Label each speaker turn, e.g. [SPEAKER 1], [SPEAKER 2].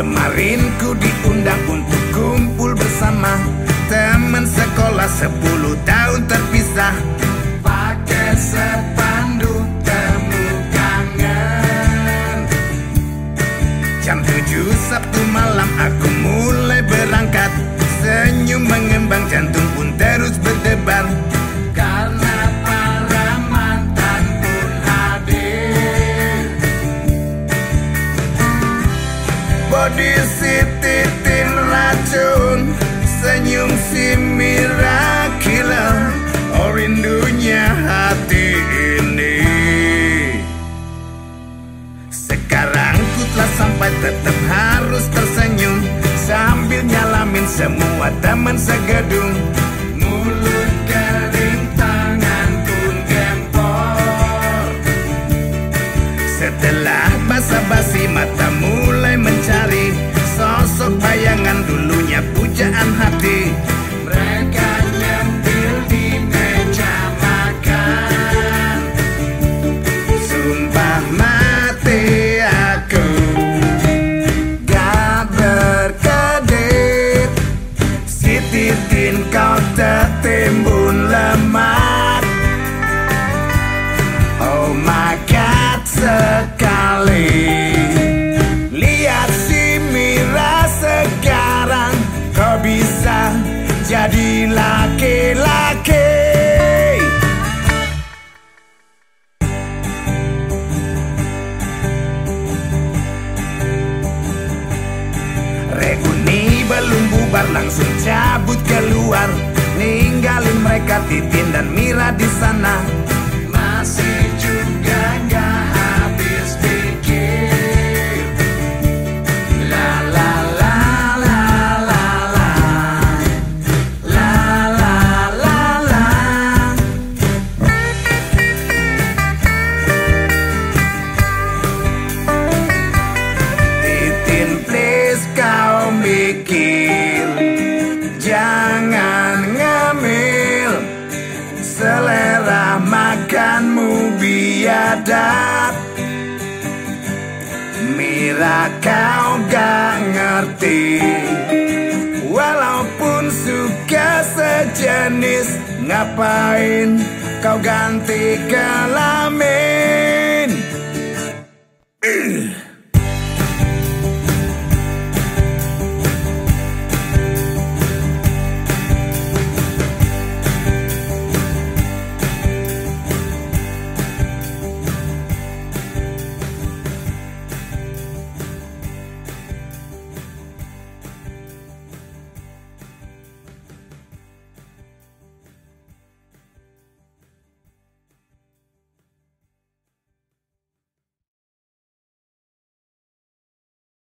[SPEAKER 1] Kemarin ku diundang untuk kumpul bersama. Teman sekolah sepuluh tahun terpisah. Pakai sepanduk temu kangen. Jam tujuh Sabtu malam aku mulai Si miraculous Oh rindunya hati ini. Sekarang ku sampai tetap harus tersenyum Sambil nyalamin semua teman segedung. Mulut kering tangan pun gempor. Setelah basa-basi mata mulai mencari Sosok bayangan dulunya jadi laki-laki. Reuni belum bubar langsung cabut keluar. Ninggalin mereka Titin dan Mira di sana biadab Mira kau gak ngerti. Walaupun suka sejenis Ngapain kau ganti kelamin